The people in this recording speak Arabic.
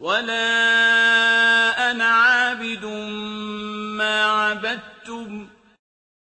وَلَا أَنَا عَابِدٌ مَّا عَبَدتُّمْ